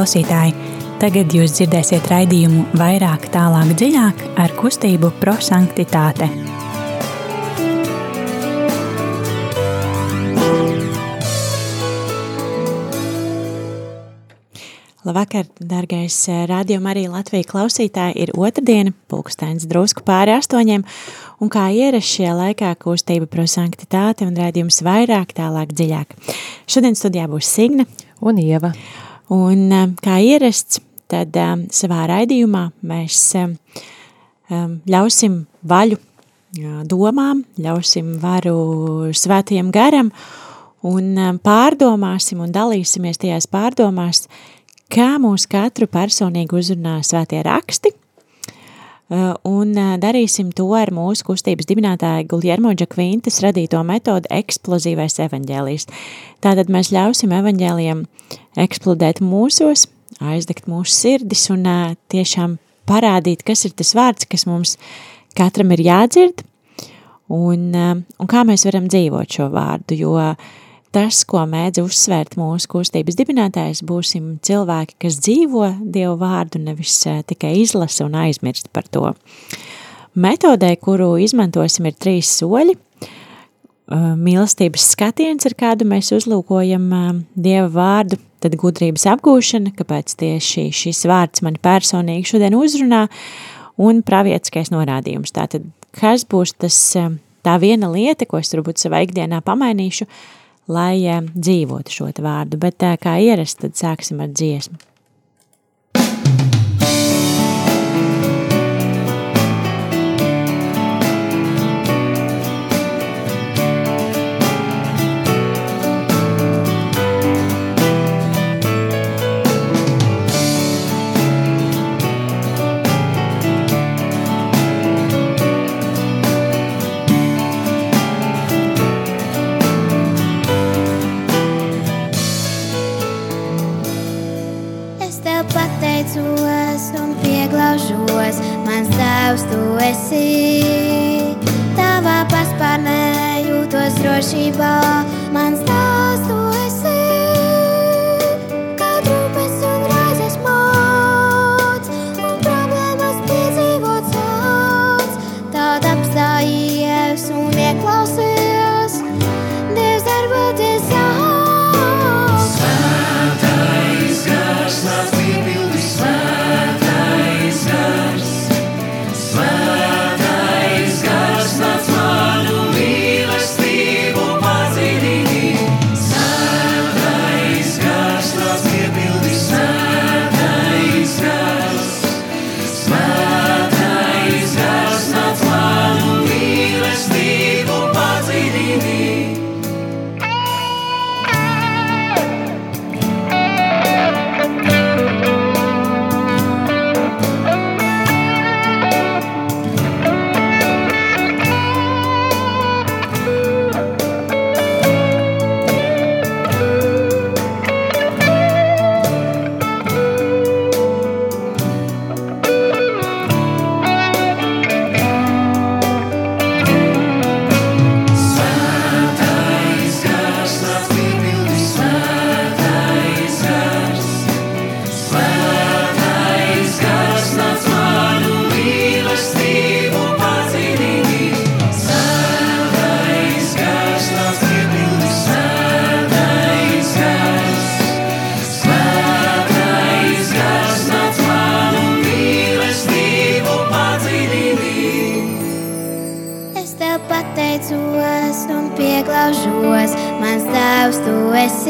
klausītāji! Tagad jūs dzirdēsiet raidījumu vairāk, tālāk, dziļāk ar kustību prosanktitāte. Labvakar, darbais rādījuma arī Latvijas klausītāji. Ir otrdiena, pulkstenis drusku pāri astoņiem, un kā ierasts šajā laikā kustība prosanktitāte un rādījums vairāk, tālāk, dziļāk. Šodien studijā būs Signa un Ieva. Un um, kā ierasts, tad um, savā raidījumā mēs um, ļausim vaļu domām, ļausim varu svētajam garam un pārdomāsim un dalīsimies tajās pārdomās, kā mūs katru personīgi uzrunā svētie raksti, un uh, darīsim to ar mūsu kustības dibinātāja Guljermo Džakvintas radīto metodu eksplozīvais evaņģēlijs. Tātad mēs ļausim evaņģēlijam eksplodēt mūsos, aizdegt mūsu sirdis un uh, tiešām parādīt, kas ir tas vārds, kas mums katram ir jādzird, un, un kā mēs varam dzīvot šo vārdu, jo tas, ko mēdz uzsvērt mūsu kustības dibinātājs, būsim cilvēki, kas dzīvo Dievu vārdu, nevis tikai izlasa un aizmirst par to. Metodē, kuru izmantosim, ir trīs soļi. Mīlestības skatiens, ar kādu mēs uzlūkojam Dieva vārdu, tad gudrības apgūšana, kāpēc tieši šis vārds mani personīgi šodien uzrunā, un pravietiskais norādījums. Tātad, kas būs tas tā viena lieta, ko es varbūt savā ikdienā pamainīšu, lai eh, dzīvotu šo vārdu, bet eh, kā ierasts, tad sāksim ar dziesmu.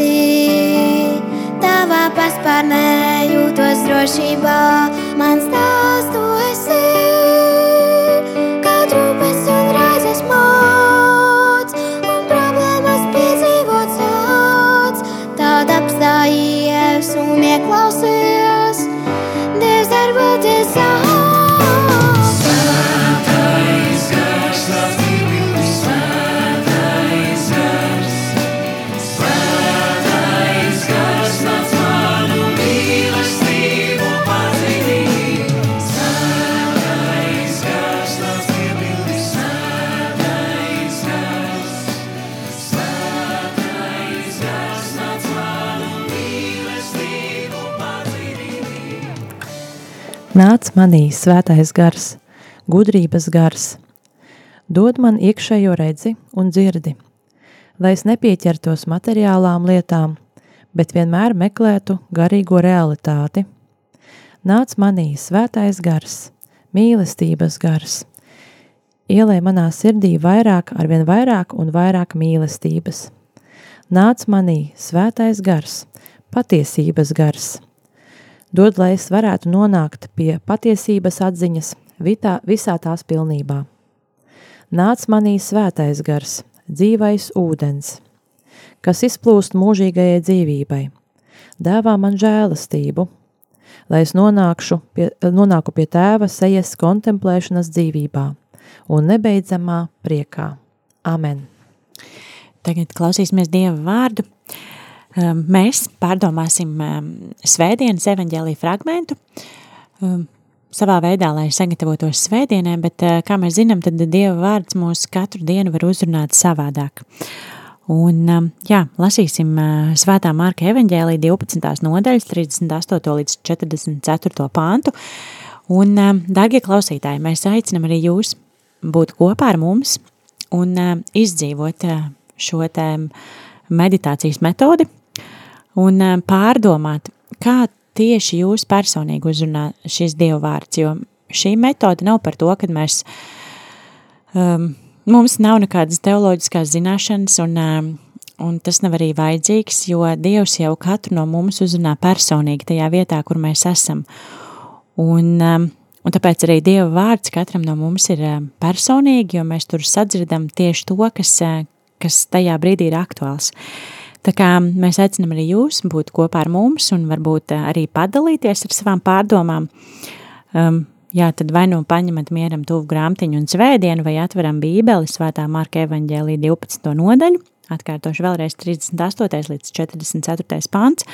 esi. Tavā paspārnē jūtos drošībā, mans tavs. Nāc manī svētais gars, gudrības gars, dod man iekšējo redzi un dzirdi, lai es nepieķertos materiālām lietām, bet vienmēr meklētu garīgo realitāti. Nāc manī svētais gars, mīlestības gars, ielē manā sirdī vairāk, arvien vairāk un vairāk mīlestības. Nāc manī svētais gars, patiesības gars. Dod, lai es varētu nonākt pie patiesības atziņas vitā, visā tās pilnībā. Nāc manī svētais gars, dzīvais ūdens, kas izplūst mūžīgajai dzīvībai. Dāvā man žēlastību, lai es nonākšu pie, nonāku pie tēva sejas kontemplēšanas dzīvībā un nebeidzamā priekā. Amen. Tagad klausīsimies Dieva vārdu. Um, mēs pārdomāsim um, svētdienas evaņģēlī fragmentu um, savā veidā, lai sagatavotos svētdienai, bet, uh, kā mēs zinām, tad Dieva vārds mūs katru dienu var uzrunāt savādāk. Un, jā, lasīsim svētā Marka evaņģēlī 12. nodaļas 38. līdz 44. pāntu. Un, dārgie klausītāji, mēs aicinam arī jūs būt kopā ar mums un izdzīvot šo te meditācijas metodi un uh, pārdomāt, kā tieši jūs personīgi uzrunā šis Dievu vārds, jo šī metode nav par to, kad mēs, um, mums nav nekādas teoloģiskās zināšanas un, um, un tas nav arī vajadzīgs, jo Dievs jau katru no mums uzrunā personīgi tajā vietā, kur mēs esam. Un um, Un tāpēc arī Dieva vārds katram no mums ir eh, personīgi, jo mēs tur sadzirdam tieši to, kas, eh, kas tajā brīdī ir aktuāls. Tā kā mēs aicinām arī jūs būt kopā ar mums un varbūt eh, arī padalīties ar savām pārdomām. Um, jā, tad vai nu paņemat mieram tuvu grāmatiņu un svētdienu, vai atveram bībeli svētā Marka evaņģēlī 12. nodaļu, atkārtošu vēlreiz 38. līdz 44. pants,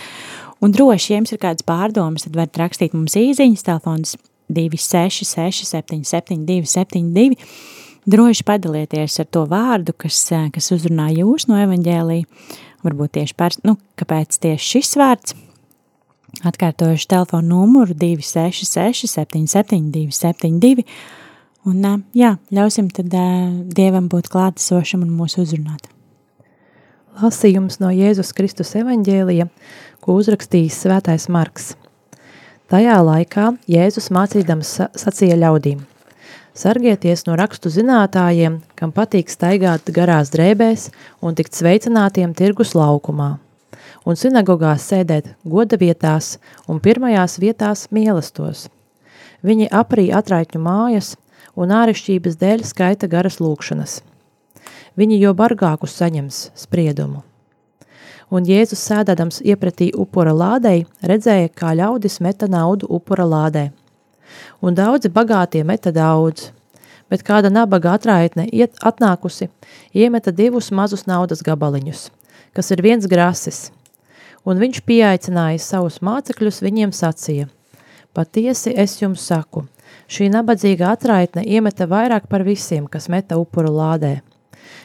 un droši, ja jums ir kādas pārdomas, tad varat rakstīt mums īziņas telefons 266, 77, 272. Droši padalieties ar to vārdu, kas, kas uzrunā jūs no evaņģēlī. Varbūt tieši par, nu, kāpēc tieši šis vārds. Atkārtojuši telefonu numuru 266, 77, 272. Un, jā, ļausim tad Dievam būt klātesošam un mūs uzrunāt. Lasījums no Jēzus Kristus evaņģēlija, ko uzrakstījis Svētais Marks – Tajā laikā Jēzus mācīdams sacīja ļaudīm: Sargieties no rakstu zinātājiem, kam patīk staigāt garās drēbēs un tikt sveicinātiem tirgus laukumā, un sinagogās sēdēt goda vietās un pirmajās vietās mīlestos. Viņi aprī atraitņu mājas un ārešķības dēļ skaita garas lūkšanas. Viņi jo bargākus saņems spriedumu un Jēzus sēdādams iepratī upura lādei, redzēja, kā ļaudis meta naudu upura lādē. Un daudzi bagātie meta daudz, bet kāda nabaga atraitne iet atnākusi, iemeta divus mazus naudas gabaliņus, kas ir viens grasis, un viņš pieaicināja savus mācekļus, viņiem sacīja, patiesi es jums saku, šī nabadzīga atraitne iemeta vairāk par visiem, kas meta upuru lādē,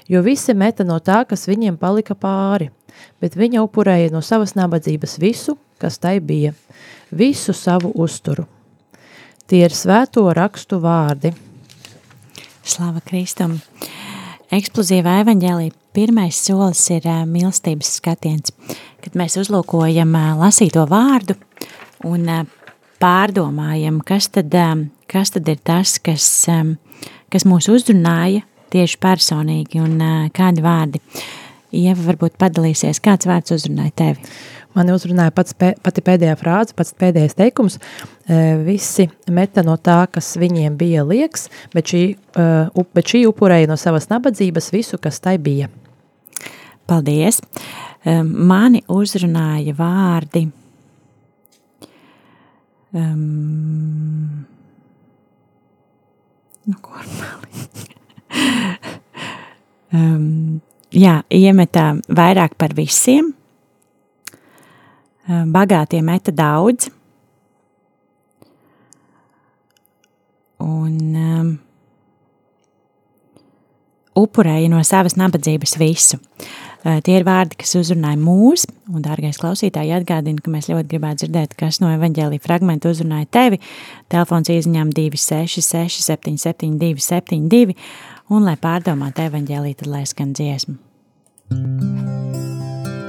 jo visi meta no tā, kas viņiem palika pāri – bet viņa upurēja no savas nabadzības visu, kas tai bija, visu savu uzturu. Tie ir svēto rakstu vārdi. Slava Kristum! Eksplozīvā evaņģēlī pirmais solis ir mīlestības skatiens, kad mēs uzlūkojam lasīto vārdu un pārdomājam, kas tad, kas tad ir tas, kas, kas mūs uzrunāja tieši personīgi un kādi vārdi. Ieva varbūt padalīsies, kāds vārds uzrunāja tevi? Mani uzrunāja pats, pati pēdējā frāze, pats pēdējais teikums. Visi meta no tā, kas viņiem bija liekas, bet šī, bet šī upurēja no savas nabadzības visu, kas tai bija. Paldies! Mani uzrunāja vārdi. Um, nu, ko um, jā, iemetā vairāk par visiem, bagātie meta daudz, un um, upurēja no savas nabadzības visu. Tie ir vārdi, kas uzrunāja mūs, un, dārgais klausītāji, atgādina, ka mēs ļoti gribētu dzirdēt, kas no evaņģēlīja fragmenta uzrunāja tevi. Telefons izziņām 266 772 72, un, lai pārdomātu evaņģēlī, tad lai skan dziesmu. Ak,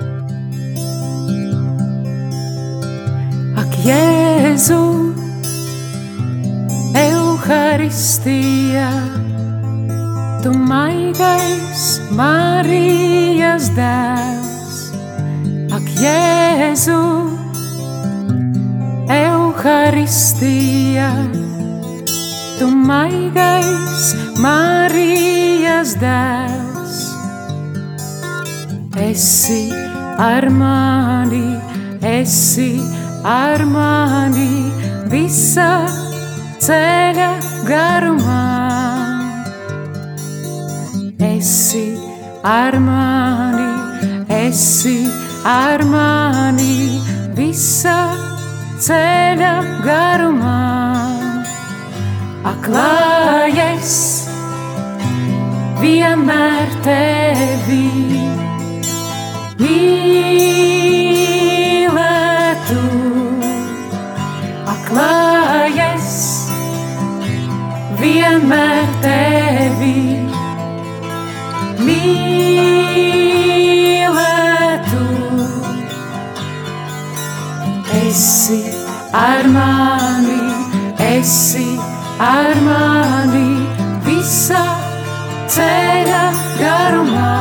Jēzu, Euharistija! Tu maigais Marijas dēls, ak, Jēzu, Euharistija. Tu maigais Marijas dēls, esi ar mani, esi ar mani visa ceļa garumā esi ar mani, esi ar mani visā ceļa garumā. Aklājies vienmēr tevi mīlētu. Aklājies vienmēr tevi mīlētu. Esi ar mani, esi ar mani visā ceļa garumā.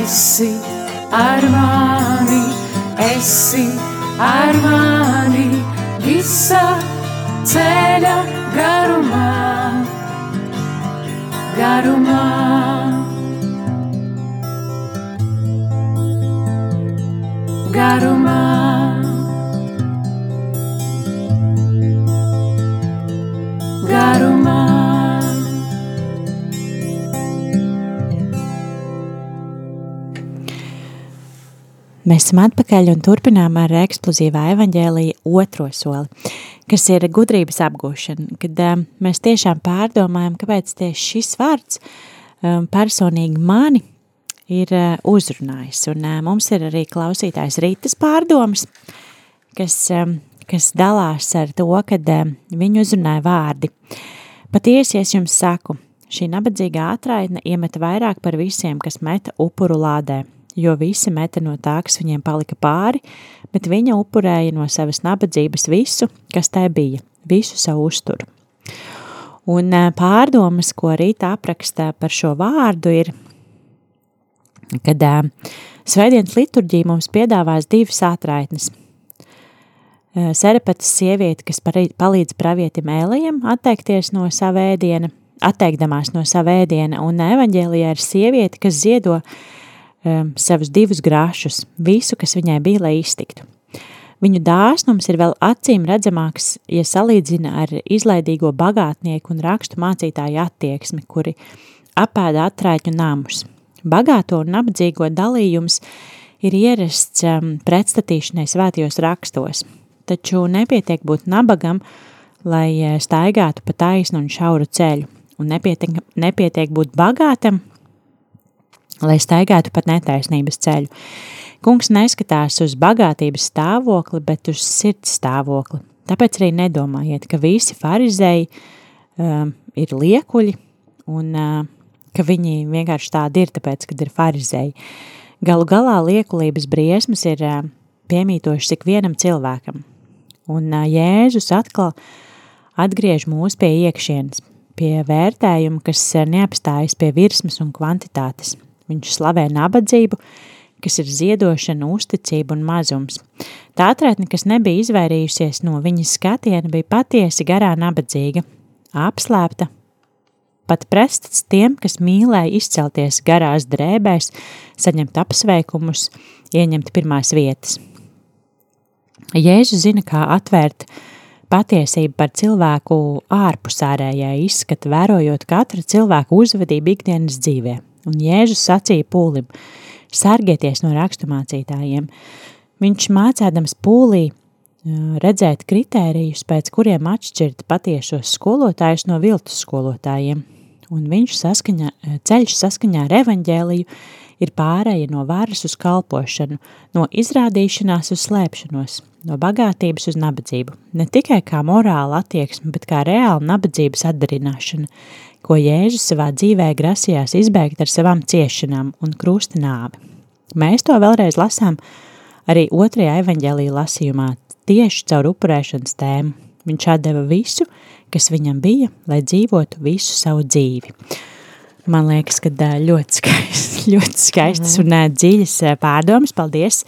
Esi ar mani, esi ar mani visā ceļa garumā garumā. Garumā. Garumā. Mēs esam atpakaļ un turpinām ar eksplozīvā evaņģēlija otro soli, kas ir gudrības apgūšana, kad um, mēs tiešām pārdomājam, kāpēc tieši šis vārds um, personīgi mani ir uh, uzrunājis. Un uh, mums ir arī klausītājs Rītas pārdomas, kas, um, kas dalās ar to, kad um, viņu uzrunāja vārdi. Patiesi es jums saku, šī nabadzīgā atraitne iemeta vairāk par visiem, kas meta upuru lādē jo visi meta no tā, kas viņiem palika pāri, bet viņa upurēja no savas nabadzības visu, kas tai bija, visu savu uzturu. Un pārdomas, ko rīta aprakstā par šo vārdu, ir, kad Svētdienas liturģija mums piedāvās divas atraitnes. Serepatas sieviete, kas palīdz pravietim Ēlijam atteikties no sava ēdiena, atteikdamās no sava ēdiena, un evaņģēlijā ir sieviete, kas ziedo uh, savus divus grāšus, visu, kas viņai bija, lai iztiktu. Viņu dāsnums ir vēl acīm redzamāks, ja salīdzina ar izlaidīgo bagātnieku un rakstu mācītāju attieksmi, kuri apēda atraiķu namus. Bagāto un nabadzīgo dalījums ir ierasts um, pretstatīšanai svētajos rakstos, taču nepietiek būt nabagam, lai uh, staigātu pa taisnu un šauru ceļu, un nepietiek, nepietiek būt bagātam, lai staigātu pat netaisnības ceļu. Kungs neskatās uz bagātības stāvokli, bet uz sirds stāvokli. Tāpēc arī nedomājiet, ka visi farizēji um, ir liekuļi un uh, ka viņi vienkārši tādi ir, tāpēc, kad ir farizēji. Galu galā liekulības briesmas ir uh, piemītošas ik vienam cilvēkam. Un uh, Jēzus atkal atgriež mūs pie iekšienes, pie vērtējuma, kas neapstājas pie virsmas un kvantitātes. Viņš slavē nabadzību, kas ir ziedošana, uzticība un mazums. Tā atraitne, kas nebija izvairījusies no viņas skatiena, bija patiesi garā nabadzīga, apslēpta, pat prests tiem, kas mīlēja izcelties garās drēbēs, saņemt apsveikumus, ieņemt pirmās vietas. Jēzus zina, kā atvērt patiesību par cilvēku ārpus ārējā izskata, vērojot katra cilvēka uzvedību ikdienas dzīvē – un Jēzus sacīja pūlim, sargieties no rakstumācītājiem. Viņš mācēdams pūlī redzēt kritērijus, pēc kuriem atšķirt patiešos skolotājus no viltus skolotājiem. un viņš saskaņā, ceļš saskaņā ar evaņģēliju ir pārēja no varas uz kalpošanu, no izrādīšanās uz slēpšanos, no bagātības uz nabadzību, ne tikai kā morāla attieksme, bet kā reāla nabadzības atdarināšana, ko Jēzus savā dzīvē grasījās izbeigt ar savām ciešanām un krusta nāvi. Mēs to vēlreiz lasām arī otrajā evaņģēlīja lasījumā, tieši caur upurēšanas tēmu. Viņš atdeva visu, kas viņam bija, lai dzīvotu visu savu dzīvi. Man liekas, ka ļoti skaists, ļoti skaistas mm -hmm. un dziļas pārdomas. Paldies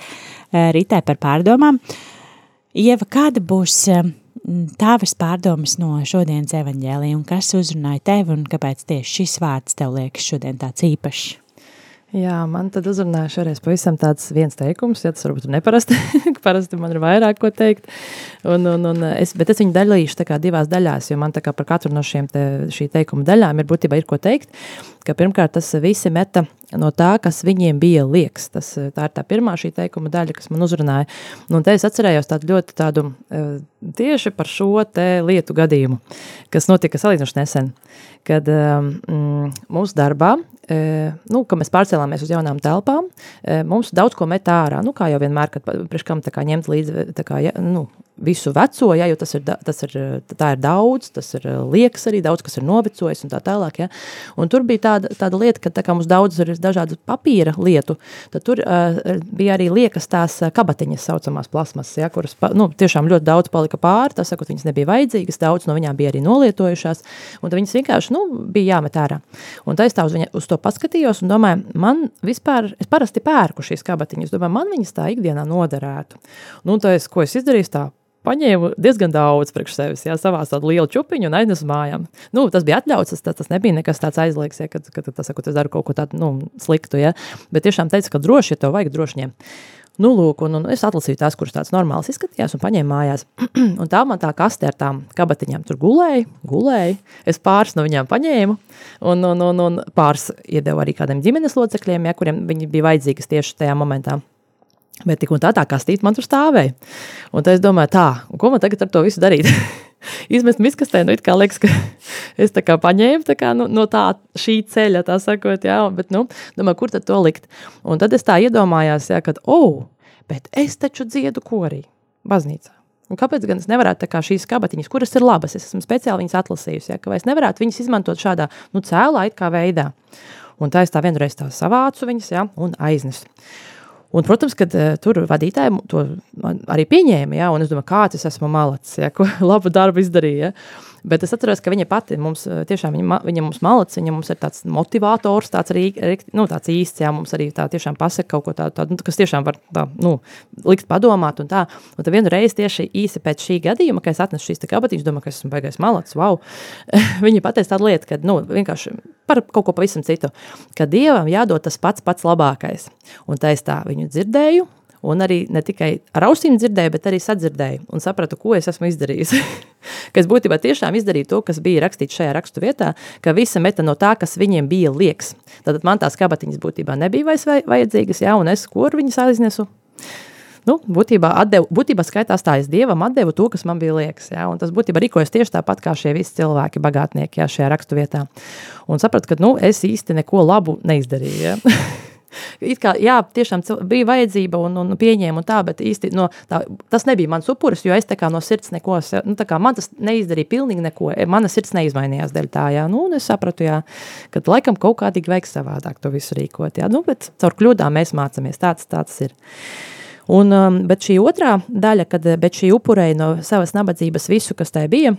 Ritai par pārdomām. Ieva, kāda būs tavas pārdomas no šodienas evaņģēlija un kas uzrunāja tevi un kāpēc tieši šis vārds tev liekas šodien tāds īpašs? Jā, man tad uzrunāja šoreiz pavisam tāds viens teikums, ja tas varbūt ir neparasti, parasti man ir vairāk ko teikt, un, un, un es, bet es viņu dalīšu divās daļās, jo man par katru no šiem te, šī teikuma daļām ir būtībā ir ko teikt, pirmkārt tas visi meta no tā, kas viņiem bija liekas, tas, tā ir tā pirmā šī teikuma daļa, kas man uzrunāja, un te es atcerējos tādu ļoti tādu tieši par šo lietu gadījumu, kas notika salīdzinoši nesen, kad um, mūsu darbā nu, ka mēs pārcēlāmies uz jaunām telpām, mums daudz ko met ārā, nu, kā jau vienmēr, kad priekš kam tā kā ņemt līdzi, kā, ja, nu, visu veco, ja, jo tas ir, tas ir, tā ir daudz, tas ir liekas arī, daudz, kas ir novecojis un tā tālāk, ja. Un tur bija tāda, tāda lieta, ka tā kā mums daudz ir dažādas papīra lietu, tad tur uh, bija arī liekas tās kabatiņas saucamās plasmas, ja, kuras, nu, tiešām ļoti daudz palika pāri, tas sakot, viņas nebija vajadzīgas, daudz no viņām bija arī nolietojušās, un tad viņas vienkārši, nu, bija jāmet ārā. Un tā es tā uz, viņa, uz to paskatījos un domāju, man vispār, es parasti pērku šīs kabatiņas, domāju, man viņas tā ikdienā noderētu. Nu, tā es, ko es izdarīju, tā paņēmu diezgan daudz priekš sevis, jā, savā tādu lielu čupiņu un aiznesu mājām. Nu, tas bija atļauts, tas, tas nebija nekas tāds aizliegs, ja, kad, kad tas, saku, es daru kaut ko tādu nu, sliktu, ja, bet tiešām teicu, ka droši, ja tev vajag droši ņemt. Nu, lūk, un, un es atlasīju tās, kuras tādas normālas izskatījās, un paņēmu mājās. un tā man tā kaste ar tām kabatiņām tur gulēja, gulēja. Es pāris no viņām paņēmu, un, un, un, un pāris iedevu arī kādiem ģimenes locekļiem, ja, kuriem viņi bija vajadzīgas tieši tajā momentā. Bet tik un tā tā kastīte man tur stāvēja. Un tad es domāju, tā, ko man tagad ar to visu darīt? Izmest miskastē, nu it kā liekas, ka es tā kā paņēmu tā kā, nu, no tā šī ceļa, tā sakot, jā, bet, nu, domāju, kur tad to likt? Un tad es tā iedomājās, jā, kad, oh, bet es taču dziedu korī, baznīcā. Un kāpēc gan es nevarētu tā kā šīs kabatiņas, kuras ir labas, es esmu speciāli viņas atlasījusi, ja, ka es nevarētu viņas izmantot šādā, nu, cēlā it kā veidā. Un tā es tā vienreiz tā savācu viņas, ja, un aiznesu. Un, protams, ka uh, tur vadītāji to arī pieņēma, ja, es domāju, kāds es esmu malacis, ja, ko labu darbu izdarīja. Ja. Bet es atceros, ka viņa pati mums eh, tiešām viņa, viņa mums malacis, viņa mums ir tāds motivators, tāds arī nu, tāds īsts, jā, mums arī tā tiešām pasaka kaut ko tādu, tā, nu, kas tiešām var tā, nu, likt padomāt un tā. Un tad vienu reizi tieši īsi pēc šī gadījuma, kad es atnesu šīs kabatiņas, domāju, ka esmu baigais malacis, wow. viņa pateica tādu lietu, ka, nu, vienkārši par kaut ko pavisam citu, ka Dievam jādod tas pats pats labākais. Un es tā viņu dzirdēju, Un arī ne tikai ar ausīm dzirdēju, bet arī sadzirdēju un sapratu, ko es esmu izdarījis. ka es būtībā tiešām izdarīju to, kas bija rakstīts šajā rakstu vietā, ka visa meta no tā, kas viņiem bija liekas. Tad man tās kabatiņas būtībā nebija vairs vajadzīgas, jā, un es kur viņas aiznesu. Nu, būtībā, atdevu, būtībā skaitās tā, es Dievam atdevu to, kas man bija liekas. Un tas būtībā rīkojas tieši tāpat kā šie visi cilvēki, bagātnieki ja, šajā rakstu vietā. Un sapratu, ka nu, es īsti neko labu neizdarīju. Kā, jā, tiešām bija vajadzība un, un pieņēma un tā, bet īsti no, tā, tas nebija mans upuris, jo es tā kā no sirds neko, nu tā kā man tas neizdarīja pilnīgi neko, e, mana sirds neizmainījās dēļ tā, jā, nu, un es sapratu, jā, ka laikam kaut kādīgi vajag savādāk to visu rīkot, jā, nu, bet caur kļūdām mēs mācamies, tāds, tāds ir. Un, um, bet šī otrā daļa, kad bet šī upurēja no savas nabadzības visu, kas tai bija,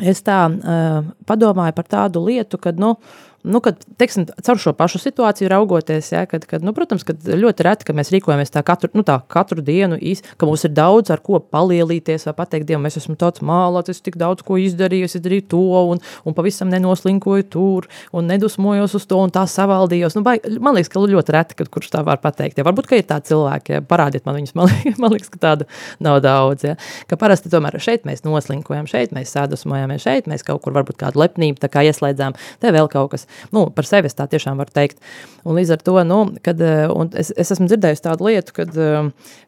es tā uh, padomāju par tādu lietu, kad, nu, uh, nu, kad, teiksim, caur šo pašu situāciju raugoties, ja, kad, kad, nu, protams, kad ļoti reti, ka mēs rīkojamies tā katru, nu, tā katru dienu, īs, ka mums ir daudz ar ko palielīties vai pateikt, Dievam, es esmu tāds mālāts, es tik daudz ko izdarīju, es izdarīju to un, un pavisam nenoslinkoju tur un nedusmojos uz to un tā savaldījos. Nu, baig, man liekas, ka ļoti reti, kad kurš tā var pateikt. Ja, varbūt, ka ir tādi cilvēki, ja, parādiet man viņus, man liekas, man liekas, ka tādu nav daudz. Ja. Ka parasti tomēr šeit mēs noslinkojam, šeit mēs sadusmojamies, šeit mēs kaut kur varbūt kādu lepnību tā kā ieslēdzām, te vēl kaut kas. Nu, par sevi es tā tiešām varu teikt. Un līdz ar to, nu, kad, es, es esmu dzirdējis tādu lietu, kad,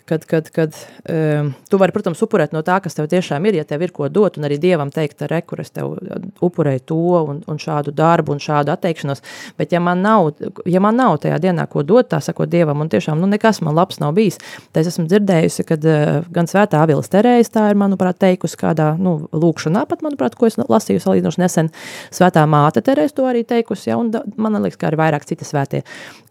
kad, kad, kad um, tu vari, protams, upurēt no tā, kas tev tiešām ir, ja tev ir ko dot, un arī Dievam teikt, re, kur es tev upurēju to un, un šādu darbu un šādu atteikšanos, bet ja man nav, ja man nav tajā dienā ko dot, tā sakot Dievam, un tiešām, nu, nekas man labs nav bijis, tad es esmu dzirdējusi, kad gan svētā Avilas Terējas tā ir, manuprāt, teikusi kādā, nu, lūkšanā pat, manuprāt, ko es lasīju salīdzinoši nesen, svētā māte Terējas to arī teikusi, ja, un da, man liekas, kā arī vairāk citi svētie,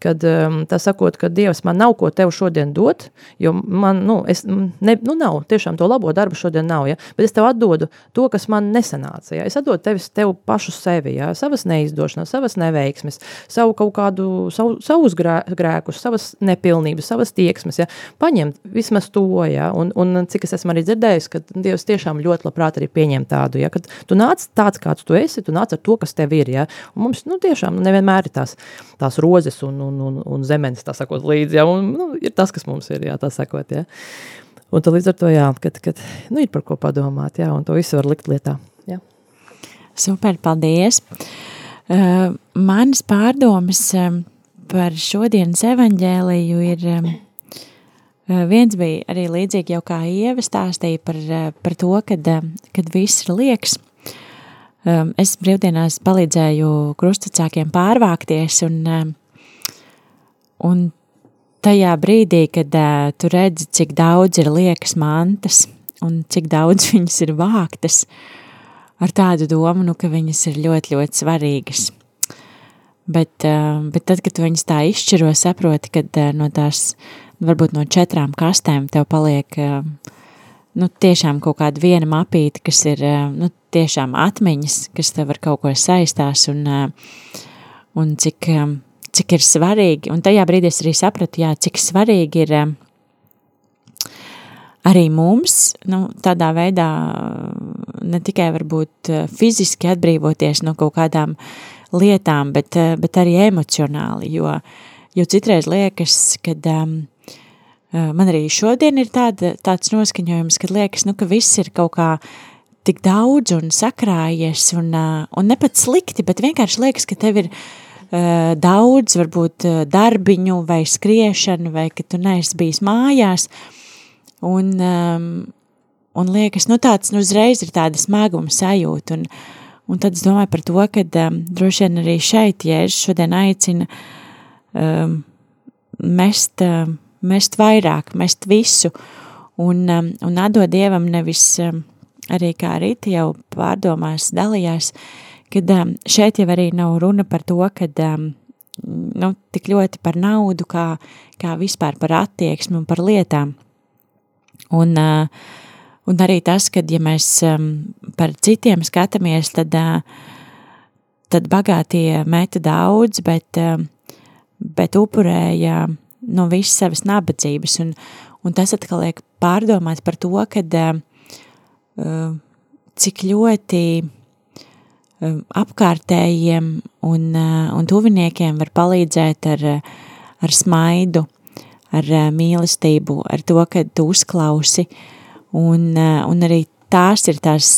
kad um, tā sakot, ka Dievs man nav ko tev šodien dot, jo man, nu, es, ne, nu, nav, tiešām to labo darbu šodien nav, ja, bet es tev atdodu to, kas man nesanāca, ja, es atdodu tevis, tev pašu sevi, ja, savas neizdošanas, savas neveiksmes, savu kaut kādu, savu, savus grē, grēkus, savas nepilnības, savas tieksmes, ja, paņemt vismaz to, ja, un, un cik es esmu arī dzirdējis, ka Dievs tiešām ļoti labprāt arī pieņem tādu, ja, kad tu nāc tāds, kāds tu esi, tu nāc ar to, kas tev ir, ja, un mums, nu, tiešām, nu, nevienmēr ir tās, tās rozes un, un, un, un zemenes, tā sakot, līdzi, ja, un, nu, ir tas, kas mums ir, jā, tā sakot. Ja? Un tad līdz ar to, jā, kad, kad nu, ir par ko padomāt, jā, un to visu var likt lietā. Jā. Super, paldies! Uh, manas pārdomas um, par šodienas evaņģēliju ir, um, viens bija arī līdzīgi jau kā Ieva stāstīja par, par to, kad, kad viss ir liekas. Um, es brīvdienās palīdzēju krustacākiem pārvākties un, um, un tajā brīdī, kad uh, tu redzi, cik daudz ir liekas mantas un cik daudz viņas ir vāktas, ar tādu domu, nu, ka viņas ir ļoti, ļoti svarīgas. Bet, uh, bet tad, kad viņas tā izšķiro, saproti, ka uh, no tās, varbūt no četrām kastēm tev paliek, uh, nu, tiešām kaut kāda viena mapīte, kas ir, uh, nu, tiešām atmiņas, kas tev ar kaut ko saistās un, uh, un cik, um, cik ir svarīgi, un tajā brīdī es arī sapratu, jā, cik svarīgi ir arī mums, nu, tādā veidā ne tikai varbūt fiziski atbrīvoties no kaut kādām lietām, bet, bet arī emocionāli, jo, jo citreiz liekas, kad um, man arī šodien ir tāda, tāds noskaņojums, kad liekas, nu, ka viss ir kaut kā tik daudz un sakrājies un, un ne pat slikti, bet vienkārši liekas, ka tev ir uh, Eh, daudz, varbūt eh, darbiņu vai skriešanu, vai ka tu neesi bijis mājās, un, um, un liekas, nu tāds, nu uzreiz ir tāda smaguma sajūta, un, un tad es domāju par to, ka um, droši vien arī šeit, ja es šodien aicinu um, mest, um, mest vairāk, mest visu, un, um, un atdot Dievam nevis um, arī kā Rīta jau pārdomās dalījās, kad um, šeit jau arī nav runa par to, kad nu, tik ļoti par naudu, kā, kā vispār par attieksmi un par lietām. Un, uh, un arī tas, kad ja mēs par citiem skatāmies, tad, uh, tad bagātie meta daudz, bet, bet upurēja no visas savas nabadzības. Un, un tas atkal liek pārdomāt par to, kad, uh, cik ļoti Um, apkārtējiem un, uh, un tuviniekiem var palīdzēt ar, ar smaidu, ar uh, mīlestību, ar to, ka tu uzklausi, un, uh, un arī tās ir tās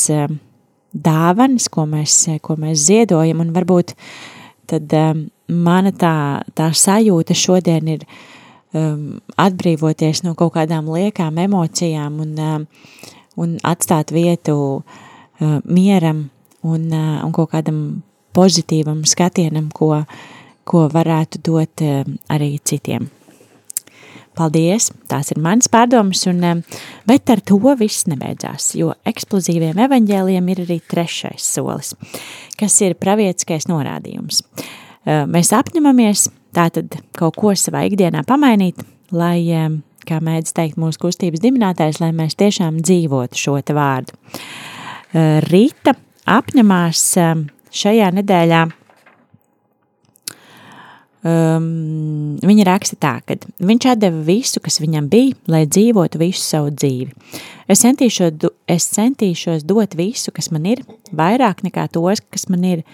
dāvanas, ko mēs, ko mēs ziedojam, un varbūt tad mana tā, tā sajūta šodien ir um, atbrīvoties no kaut kādām liekām emocijām un, um, un atstāt vietu uh, mieram, un, un kaut kādam pozitīvam skatienam, ko, ko varētu dot arī citiem. Paldies, tās ir manas pārdomas, un, bet ar to viss nebeidzās, jo eksplozīviem evaņģēliem ir arī trešais solis, kas ir pravietiskais norādījums. Mēs apņemamies tātad kaut ko savā ikdienā pamainīt, lai, kā mēdz teikt mūsu kustības dibinātājs, lai mēs tiešām dzīvotu šo te vārdu. Rīta apņemās šajā nedēļā um, viņa raksta tā, ka viņš atdeva visu, kas viņam bija, lai dzīvotu visu savu dzīvi. Es centīšos, es centīšos dot visu, kas man ir, vairāk nekā tos, kas man ir,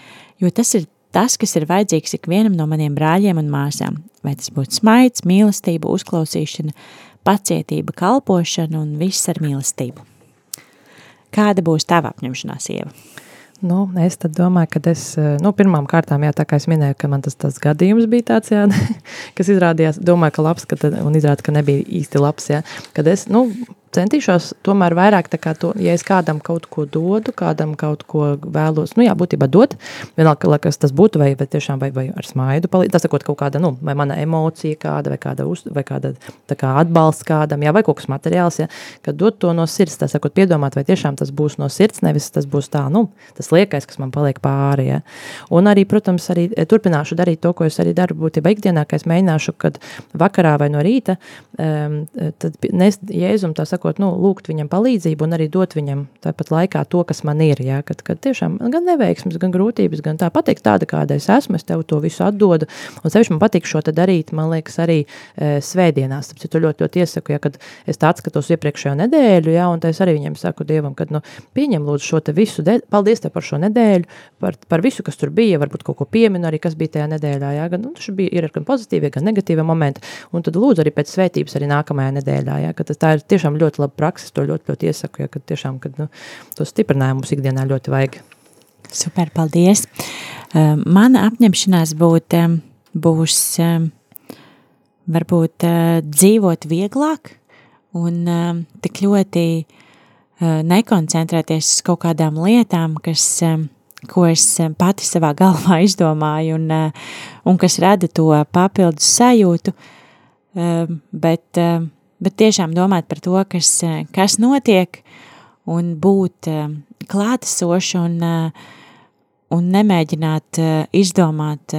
jo tas ir tas, kas ir vajadzīgs ikvienam no maniem brāļiem un māsām. Vai tas būtu smaids, mīlestība, uzklausīšana, pacietība, kalpošana un viss ar mīlestību. Kāda būs tava apņemšanās, Ieva? Nu, es domāju, ka es, nu, pirmām kārtām, jā, tā kā es minēju, ka man tas, tas gadījums bija tāds, jā, kas izrādījās, domāju, ka labs, ka tad, un izrādījās, ka nebija īsti labs, jā, kad es, nu, centīšos tomēr vairāk to, ja es kādam kaut ko dodu, kādam kaut ko vēlos, nu jā, būtībā dot, vienalga, kas tas būtu, vai, vai tiešām, vai, vai ar smaidu palīdz, tas sakot kaut kāda, nu, vai mana emocija kāda, vai kāda, uz, vai kāda, tā kā atbalsts kādam, jā, vai kaut kas materiāls, jā, kad dot to no sirds, tā sakot, piedomāt, vai tiešām tas būs no sirds, nevis tas būs tā, nu, tas liekais, kas man paliek pāri, jā. Un arī, protams, arī e, turpināšu darīt to, ko es arī daru būtībā ikdienā, ka es mēģināšu, kad vakarā vai no rīta, um, tad nes Jēzum tā sakot, sakot, nu, lūgt viņam palīdzību un arī dot viņam tāpat laikā to, kas man ir. Jā, kad, kad tiešām gan neveiksmes, gan grūtības, gan tā pateikt tāda, kāda es esmu, es tev to visu atdodu. Un sevišķi man patīk šo darīt, man liekas, arī e, svētdienās. Tāpēc tu ļoti, ļoti iesaku, ja kad es tā atskatos iepriekšējo nedēļu, jā, un es arī viņam saku Dievam, kad, nu, pieņem lūdzu šo te visu, de, paldies tev par šo nedēļu, par, par visu, kas tur bija, varbūt kaut ko pieminu arī, kas bija tajā nedēļā, jā, gan, nu, tur bija, ir gan pozitīvie, gan negatīvie momenti, un tad lūdzu arī pēc svētības arī nākamajā nedēļā, jā, tā ir tiešām ļoti ļoti laba praksa. To ļoti, ļoti iesaku, ja, kad tiešām kad, nu, to stiprinājumu mums ikdienā ļoti vajag. Super, paldies. Uh, mana apņemšanās būt, um, būs um, varbūt uh, dzīvot vieglāk un tik ļoti uh, nekoncentrēties uz kaut kādām lietām, kas, ko es pati savā galvā izdomāju un, un kas rada to papildus sajūtu, bet bet tiešām domāt par to, kas, eh, kas notiek, un būt eh, klātesoši un, eh, un nemēģināt izdomāt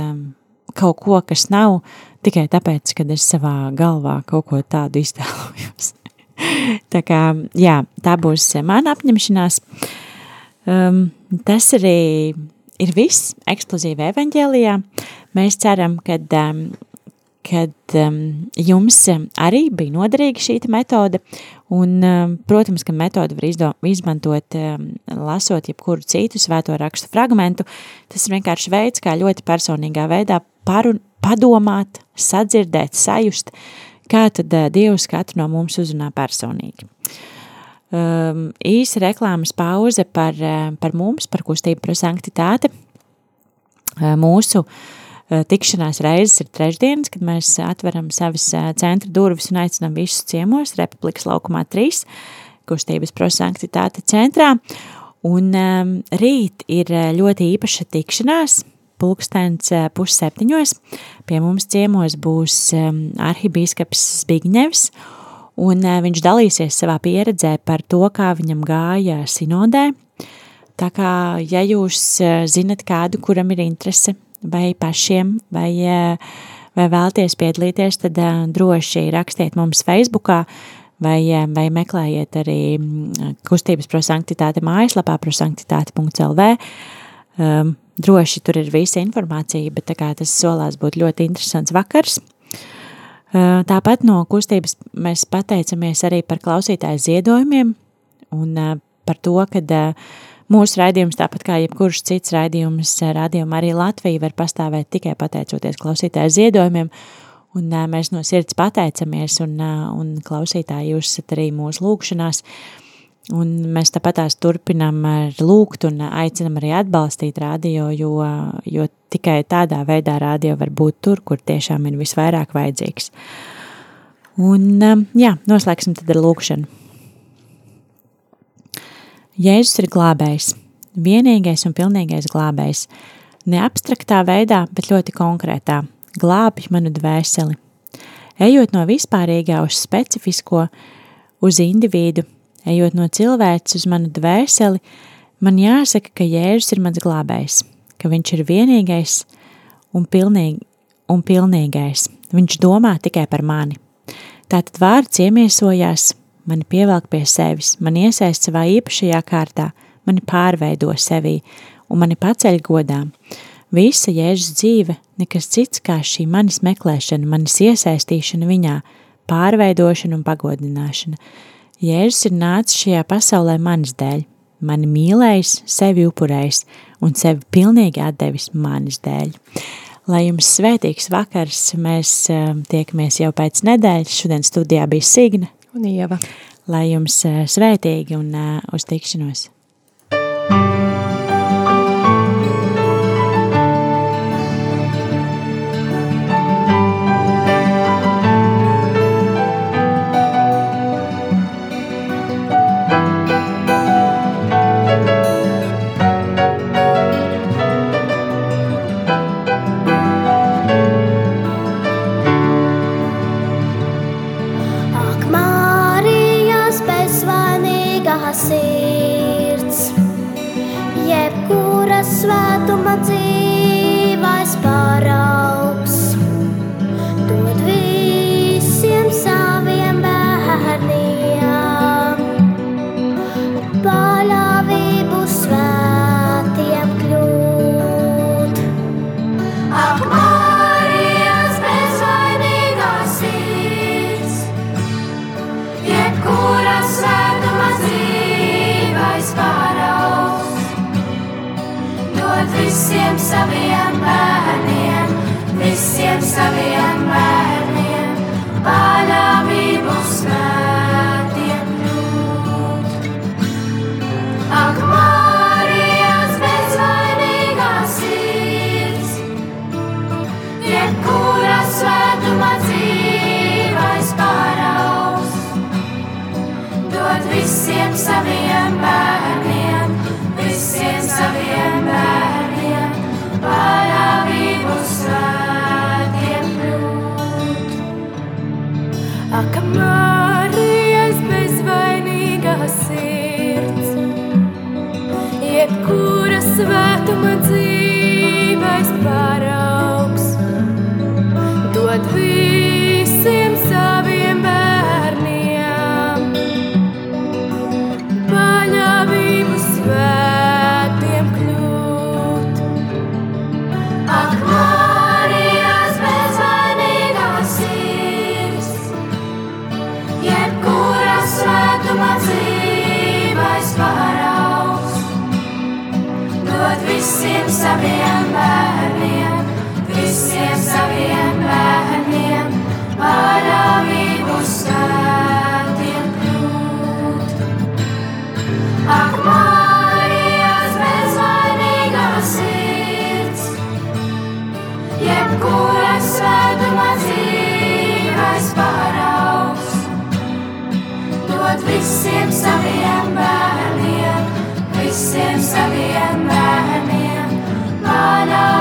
kaut ko, kas nav tikai tāpēc, ka es savā galvā kaut ko tādu iztēlojos. tā kā, jā, tā būs mana apņemšanās. Um, tas arī ir viss eksplozīva evaņģēlijā. Mēs ceram, ka um, kad um, jums arī bija noderīga šī metode, un, um, protams, ka metode var izdo, izmantot, um, lasot jebkuru citu svēto rakstu fragmentu, tas ir vienkārši veids, kā ļoti personīgā veidā parun, padomāt, sadzirdēt, sajust, kā tad uh, Dievs katru no mums uzrunā personīgi. Um, īsa reklāmas pauze par, uh, par mums, par kustību par sanktitāti, uh, mūsu uh, tikšanās reizes ir trešdienas, kad mēs atveram savas eh, centra durvis un aicinām visus ciemos Republikas laukumā 3, kustības prosanktitāte centrā. Un um, rīt ir eh, ļoti īpaša tikšanās, pulkstens pusseptiņos. Pie mums ciemos būs um, arhibīskaps Zbigņevs, un uh, viņš dalīsies savā pieredzē par to, kā viņam gāja sinodē. Tā kā, ja jūs uh, zinat kādu, kuram ir interese vai pašiem, vai, eh, vai vēlties piedalīties, tad eh, droši rakstiet mums Facebookā, vai, eh, vai meklējiet arī mm, kustības prosanktitāte mājaslapā prosanktitāte.lv. Um, ehm, droši tur ir visa informācija, bet tā kā tas solās būt ļoti interesants vakars. Uh, tāpat no kustības mēs pateicamies arī par klausītāju ziedojumiem un uh, par to, ka uh, Mūsu raidījums, tāpat kā jebkurš cits raidījums, raidījuma arī Latvija var pastāvēt tikai pateicoties klausītāju ziedojumiem, un mēs no sirds pateicamies, un, un klausītāji jūs esat arī mūsu lūgšanās, un mēs tāpatās turpinam lūgt un aicinam arī atbalstīt radio, jo, jo tikai tādā veidā radio var būt tur, kur tiešām ir visvairāk vajadzīgs. Un jā, noslēgsim tad ar lūgšanu. Jēzus ir glābējs, vienīgais un pilnīgais glābējs, ne abstraktā veidā, bet ļoti konkrētā, glābj manu dvēseli. Ejot no vispārīgā uz specifisko, uz individu, ejot no cilvēks uz manu dvēseli, man jāsaka, ka Jēzus ir mans glābējs, ka viņš ir vienīgais un, pilnīgi, un pilnīgais. Viņš domā tikai par mani. Tātad vārds iemiesojās mani pievelk pie sevis, mani iesaist savā īpašajā kārtā, mani pārveido sevī un mani paceļ godā. Visa Jēzus dzīve nekas cits kā šī manis meklēšana, manis iesaistīšana viņā, pārveidošana un pagodināšana. Jēzus ir nācis šajā pasaulē manis dēļ, mani mīlējis, sevi upurējis un sevi pilnīgi atdevis manis dēļ. Lai jums svētīgs vakars, mēs uh, tiekamies jau pēc nedēļas. Šodien studijā bija Signa un Ieva. Lai jums svētīgi un uz tikšanos! Saviem bērniem, visiem saviem bērniem, paļāvību svētiem kļūt. Ak, Marijas bezvainīgā sirds, jebkura svētuma dzīvais paraugs, dod visiem saviem bērniem, visiem saviem bērniem, Marijas bezvainīgā sirds, jebkura visiem saviem bērniem, paļāvību